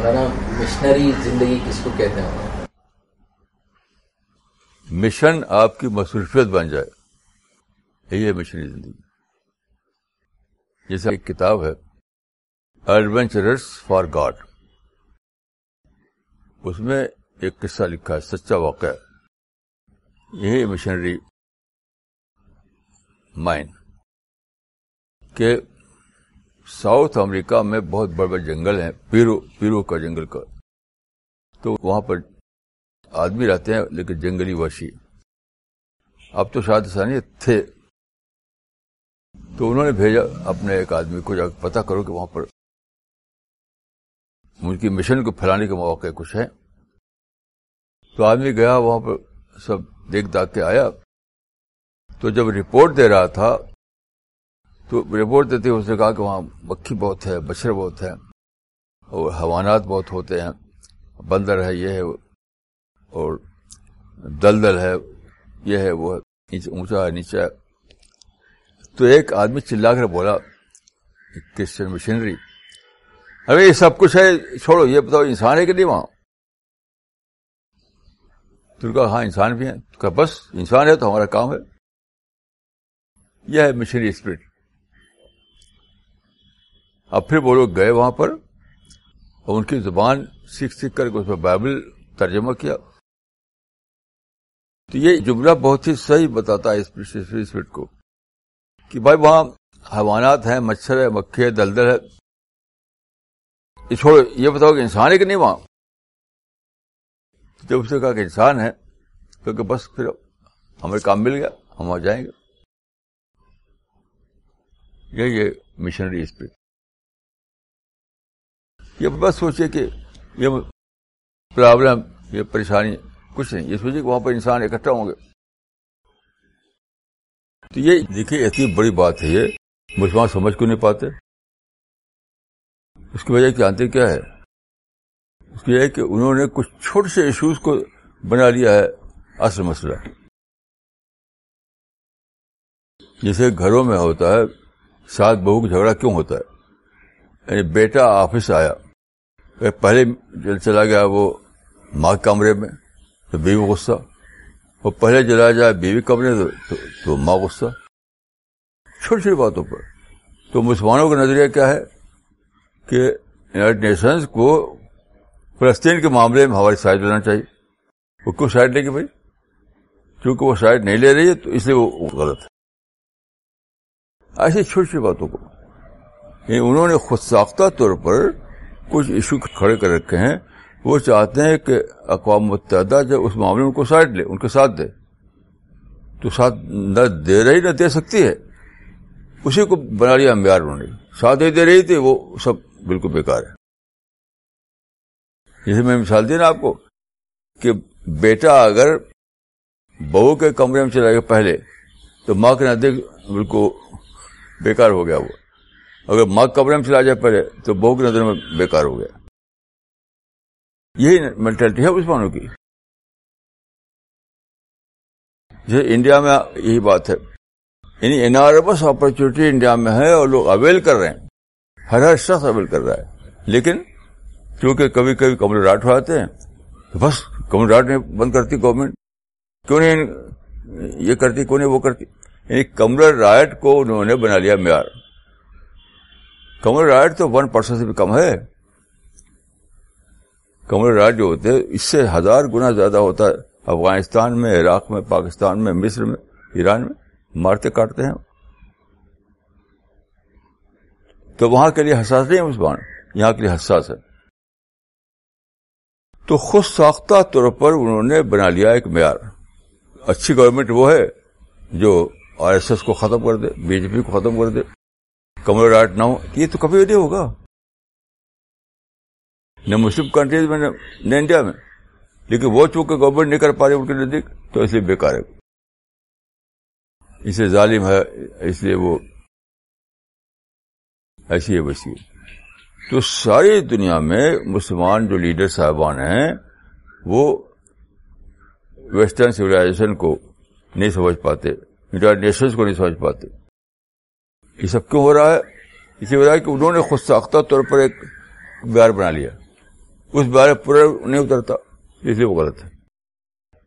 مولانا missionary زندگی کس کو کہتے ہیں؟ مشن آپ کی مصروفیت بن جائے۔ یہی ہے مشنری زندگی۔ جیسے ایک کتاب ہے ایڈونچرس فار گاڈ اس میں ایک قصہ لکھا ہے، سچا واقعہ یہی مشنری مائنڈ کہ ساؤتھ امریکہ میں بہت بڑے بڑے جنگل ہیں، پیرو پیرو کا جنگل کا۔ تو وہاں پر آدمی رہتے ہیں، لیکن جنگلی وحشی۔ اب تو شاید ثانی تھے۔ تو انہوں نے بھیجا اپنے ایک آدمی کو، جا پتا کرو کہ وہاں پر ان کی مشن کو پھیلانے کے مواقع کچھ ہیں۔ تو آدمی گیا، وہاں پر سب دیکھ داخ کے آیا۔ تو جب رپورٹ دے رہا تھا تو رپورٹ دیتے اس نے کہا کہ وہاں مکھی بہت ہے بچر بہت ہے، اور حوانات بہت ہوتے ہیں، بندر ہے، یہ ہے، اور دلدل ہے، یہ ہے، وہ اونچا ہے نیچا ہے۔ تو ایک آدمی چلا کر بولا کرسچن مشنری ارے، یہ سب کچھ ہے، چھوڑو، یہ بتاؤ، انسان ہے کہ نہیں وہاں؟ تو کہا ہاں انسان بھی ہیں۔ بس، انسان ہے تو ہمارا کام ہے۔ یہ ہے مشنری اسپرٹ اب پھر وہ لوگ گئے وہاں پر اور ان کی زبان سیکھ سیکھ کر کے اس میں بائبل ترجمہ کیا۔ تو یہ جملہ بہت ہی صحیح بتاتا ہے اسپرٹ کو کہ بھائی وہاں حیوانات ہیں، مچھر ہے، مکھی ہے، دلدل ہے۔ یہ چھوڑو، یہ بتاؤ کہ انسان ہے کہ نہیں وہاں؟ جب اس نے کہا کہ انسان ہے کیونکہ بس پھر ہمیں کام مل گیا، ہم وہاں جائیں گے۔ یہ مشنری اسپرٹ یہ بس سوچے کہ یہ پرابلم، یہ پریشانی کچھ نہیں، یہ سوچے کہ وہاں پر انسان اکٹھا ہوں گے۔ تو یہ دیکھیے، اتنی بڑی بات ہے یہ، مسلمان سمجھ کو نہیں پاتے؟ اس کی وجہ جانتے کیا ہے؟ اس کی یہ کہ انہوں نے کچھ چھوٹے سے ایشوز کو بنا لیا ہے، اصل مسئلہ۔ جیسے گھروں میں ہوتا ہے سات بہو کا جھگڑا کیوں ہوتا ہے؟ یعنی بیٹا آفس آیا۔ پہلے چلا گیا وہ ماں کمرے میں، تو بیوی غصہ۔ وہ پہلے چلا جائے بیوی کمرے تو ماں غصہ۔ چھوٹی چھوٹی باتوں پر۔ تو مسلمانوں کا نظریہ کیا ہے؟ کہ یونائٹڈ نیشنز کو فلسطین کے معاملے میں ہماری سائڈ لینا چاہیے۔ وہ کیوں سائڈ لے گی بھائی؟ کیونکہ وہ سائڈ نہیں لے رہی ہے، تو اس لیے وہ غلط ہے۔ ایسی چھوٹی چھوٹی باتوں کو۔ یعنی انہوں نے خود ساختہ طور پر کچھ ایشو کھڑے کر رکھے ہیں، وہ چاہتے ہیں کہ اقوام متحدہ جب اس معاملے میں ان کو سائڈ لے، ان کے ساتھ دے۔ تو ساتھ نہ دے رہی نہ دے سکتی ہے۔ اسی کو بنا لیا معیار انہوں نے۔ ساتھ ہی دے رہی تھی، وہ سب بالکل بیکار ہے۔ جیسے میں مثال دی نا آپ کو کہ بیٹا اگر بہو کے کمرے میں چلا گیا پہلے، تو ماں کے نزدیک بالکل بیکار ہو گیا وہ۔ اگر ماں کمرے میں چلا جائے پہلے، تو بہو کی نظر میں بیکار ہو گیا۔ یہی مینٹلٹی ہے مسلمانوں کی۔ جیسے انڈیا میں یہی بات ہے۔ یعنی اناربس اپرچونیٹی انڈیا میں ہے اور لوگ اویل کر رہے ہیں۔ ہر ہر شخص اویل کر رہا ہے۔ لیکن کیونکہ کبھی کبھی کمرے راٹ ہو آتے ہیں، تو بس کمرے راٹ نہیں، بند کرتی گورنمنٹ کیوں نہیں یہ کرتی، کیوں نہیں وہ کرتی؟ یعنی کمرل رائٹ کو انہوں نے بنا لیا معیار۔ کمرل رائٹ تو ون پرسنٹ سے بھی کم ہے۔ کمرل رائٹ جو ہوتے ہیں، اس سے ہزار گنا زیادہ ہوتا ہے۔ افغانستان میں، عراق میں، پاکستان میں، مصر میں، ایران میں مارتے کاٹتے ہیں۔ تو وہاں کے لیے حساس نہیں مسلمان، یہاں کے لیے حساس ہے۔ تو خود ساختہ طور پر انہوں نے بنا لیا ایک معیار۔ اچھی گورنمنٹ وہ ہے جو آر ایس ایس کو ختم کر دے، بی جے پی کو ختم کر دے۔ کمر راٹ نہ ہو یہ تو کبھی نہیں ہوگا۔ نہ مسلم کنٹریز میں، نہ انڈیا میں۔ لیکن وہ چونکہ گورنمنٹ نہیں کر پا رہی ان کے نزدیک، تو اس لیے بیکار ہے۔ اسے ظالم ہے، اس لیے وہ ایسی ہے، ویسی تو ساری دنیا میں مسلمان جو لیڈر صاحبان ہیں، وہ ویسٹرن سویلائزیشن کو نہیں سمجھ پاتے یونائٹڈ نیشنز کو نہیں سمجھ پاتے۔ یہ سب کیوں ہو رہا ہے؟ اسی وجہ کہ انہوں نے خود ساختہ طور پر ایک بیار بنا لیا۔ اس بارے پورا نہیں اترتا، اس لیے وہ غلط ہے۔